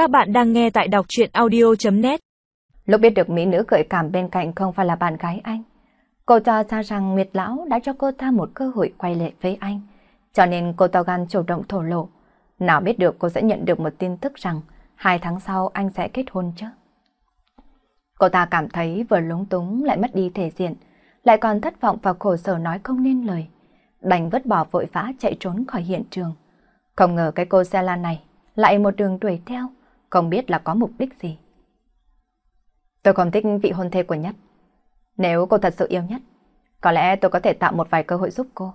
Các bạn đang nghe tại đọc chuyện audio.net Lúc biết được mỹ nữ gợi cảm bên cạnh không phải là bạn gái anh, cô cho ra rằng Nguyệt Lão đã cho cô ta một cơ hội quay lại với anh, cho nên cô ta gan chủ động thổ lộ. Nào biết được cô sẽ nhận được một tin tức rằng hai tháng sau anh sẽ kết hôn chứ. Cô ta cảm thấy vừa lúng túng lại mất đi thể diện, lại còn thất vọng và khổ sở nói không nên lời. Đành vứt bỏ vội vã chạy trốn khỏi hiện trường. Không ngờ cái cô xe lan này lại một đường đuổi theo, không biết là có mục đích gì. Tôi không thích vị hôn thê của Nhất. Nếu cô thật sự yêu Nhất, có lẽ tôi có thể tạo một vài cơ hội giúp cô,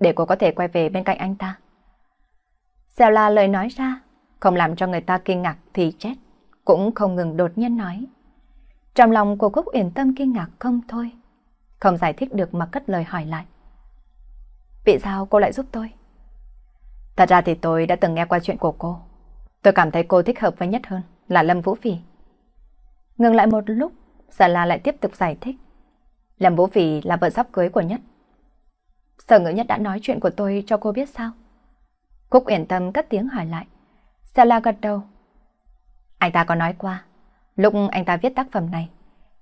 để cô có thể quay về bên cạnh anh ta. Xèo là lời nói ra, không làm cho người ta kinh ngạc thì chết, cũng không ngừng đột nhiên nói. Trong lòng của Cúc Uyển Tâm kinh ngạc không thôi, không giải thích được mà cất lời hỏi lại. Vì sao cô lại giúp tôi? Thật ra thì tôi đã từng nghe qua chuyện của cô. Tôi cảm thấy cô thích hợp với nhất hơn là Lâm Vũ Phỉ. Ngừng lại một lúc, Giả La lại tiếp tục giải thích. Lâm Vũ Phỉ là vợ sắp cưới của Nhất. Sở ngữ Nhất đã nói chuyện của tôi cho cô biết sao? Cúc Uyển Tâm cất tiếng hỏi lại. Giả La gật đầu. Anh ta có nói qua, lúc anh ta viết tác phẩm này,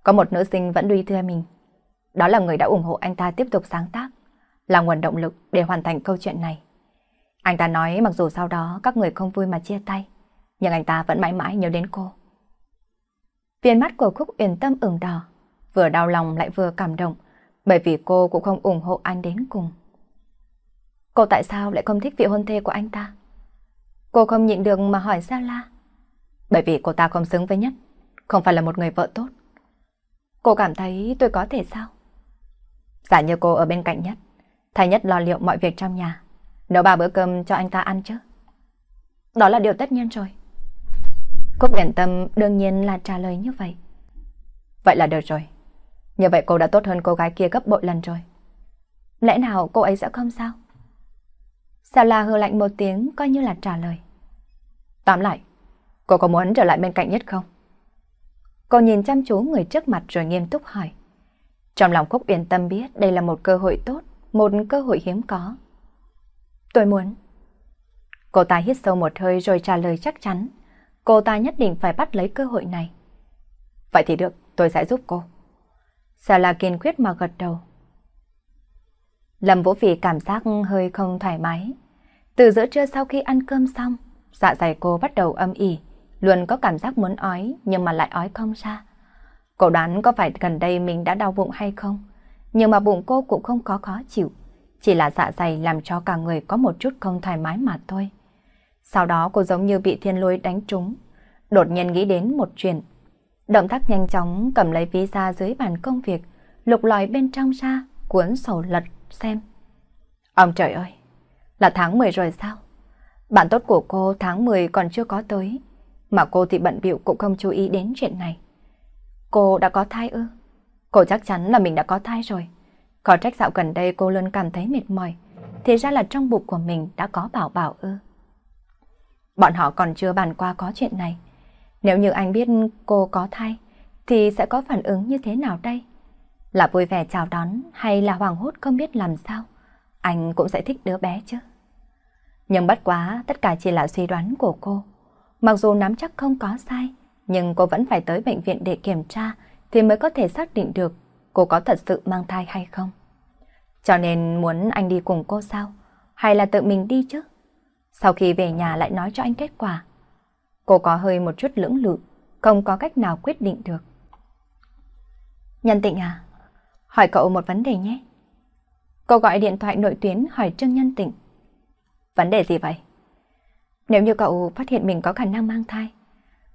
có một nữ sinh vẫn đuôi thưa mình. Đó là người đã ủng hộ anh ta tiếp tục sáng tác, là nguồn động lực để hoàn thành câu chuyện này. Anh ta nói mặc dù sau đó các người không vui mà chia tay, nhưng anh ta vẫn mãi mãi nhớ đến cô. Viên mắt của Khúc Uyển Tâm ửng đỏ, vừa đau lòng lại vừa cảm động, bởi vì cô cũng không ủng hộ anh đến cùng. Cô tại sao lại không thích vị hôn thê của anh ta? Cô không nhịn được mà hỏi Gia La. Bởi vì cô ta không xứng với nhất, không phải là một người vợ tốt. Cô cảm thấy tôi có thể sao? Giả như cô ở bên cạnh nhất, thay nhất lo liệu mọi việc trong nhà, nấu ba bữa cơm cho anh ta ăn chứ. Đó là điều tất nhiên rồi. Cúc Uyển Tâm đương nhiên là trả lời như vậy. Vậy là được rồi. Như vậy cô đã tốt hơn cô gái kia gấp bội lần rồi. Lẽ nào cô ấy sẽ không sao? Sao là hư lạnh một tiếng coi như là trả lời. Tóm lại, cô có muốn trở lại bên cạnh nhất không? Cô nhìn chăm chú người trước mặt rồi nghiêm túc hỏi. Trong lòng Cúc Uyển Tâm biết đây là một cơ hội tốt, một cơ hội hiếm có. Tôi muốn. Cô ta hít sâu một hơi rồi trả lời chắc chắn. Cô ta nhất định phải bắt lấy cơ hội này. Vậy thì được, tôi sẽ giúp cô. Sao là kiên quyết mà gật đầu. Lâm Vũ Phỉ cảm giác hơi không thoải mái. Từ giữa trưa sau khi ăn cơm xong, dạ dày cô bắt đầu âm ỉ, luôn có cảm giác muốn ói nhưng mà lại ói không ra. Cô đoán có phải gần đây mình đã đau bụng hay không? Nhưng mà bụng cô cũng không có khó chịu, chỉ là dạ dày làm cho cả người có một chút không thoải mái mà thôi. Sau đó cô giống như bị thiên lôi đánh trúng, đột nhiên nghĩ đến một chuyện. Động tác nhanh chóng cầm lấy ví ra dưới bàn công việc, lục lòi bên trong ra, cuốn sổ lật xem. Ông trời ơi, là tháng 10 rồi sao? Bạn tốt của cô tháng 10 còn chưa có tới, mà cô thì bận bịu cũng không chú ý đến chuyện này. Cô đã có thai ư? Cô chắc chắn là mình đã có thai rồi. Có trách dạo gần đây cô luôn cảm thấy mệt mỏi, thì ra là trong bụng của mình đã có bảo bảo ư. Bọn họ còn chưa bàn qua có chuyện này. Nếu như anh biết cô có thai, thì sẽ có phản ứng như thế nào đây? Là vui vẻ chào đón hay là hoàng hốt không biết làm sao? Anh cũng sẽ thích đứa bé chứ. Nhưng bất quá, tất cả chỉ là suy đoán của cô. Mặc dù nắm chắc không có sai, nhưng cô vẫn phải tới bệnh viện để kiểm tra thì mới có thể xác định được cô có thật sự mang thai hay không. Cho nên muốn anh đi cùng cô sao? Hay là tự mình đi chứ? Sau khi về nhà lại nói cho anh kết quả. Cô có hơi một chút lưỡng lự, không có cách nào quyết định được. Nhân tịnh à, hỏi cậu một vấn đề nhé. Cô gọi điện thoại nội tuyến hỏi Trương Nhân Tịnh. Vấn đề gì vậy? Nếu như cậu phát hiện mình có khả năng mang thai,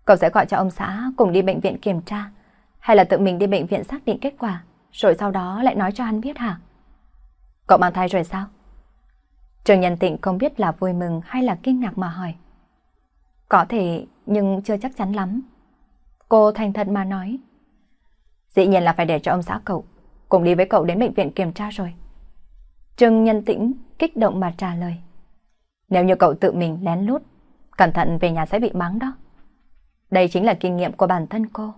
cậu sẽ gọi cho ông xã cùng đi bệnh viện kiểm tra, hay là tự mình đi bệnh viện xác định kết quả, rồi sau đó lại nói cho hắn biết hả? Cậu mang thai rồi sao? Trường Nhân Tịnh không biết là vui mừng hay là kinh ngạc mà hỏi. Có thể, nhưng chưa chắc chắn lắm. Cô thành thật mà nói. Dĩ nhiên là phải để cho ông xã cậu, cùng đi với cậu đến bệnh viện kiểm tra rồi. Trường Nhân Tĩnh kích động mà trả lời. Nếu như cậu tự mình lén lút, cẩn thận về nhà sẽ bị mắng đó. Đây chính là kinh nghiệm của bản thân cô.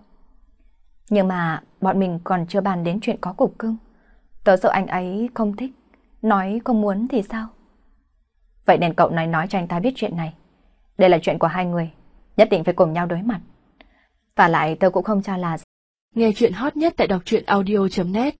Nhưng mà bọn mình còn chưa bàn đến chuyện có cục cưng. Tớ sợ anh ấy không thích, nói không muốn thì sao? Vậy nên cậu nói nói cho anh ta biết chuyện này. Đây là chuyện của hai người. nhất định phải cùng nhau đối mặt. Và lại tôi cũng không cho là Nghe chuyện hot nhất tại đọc truyện audio.net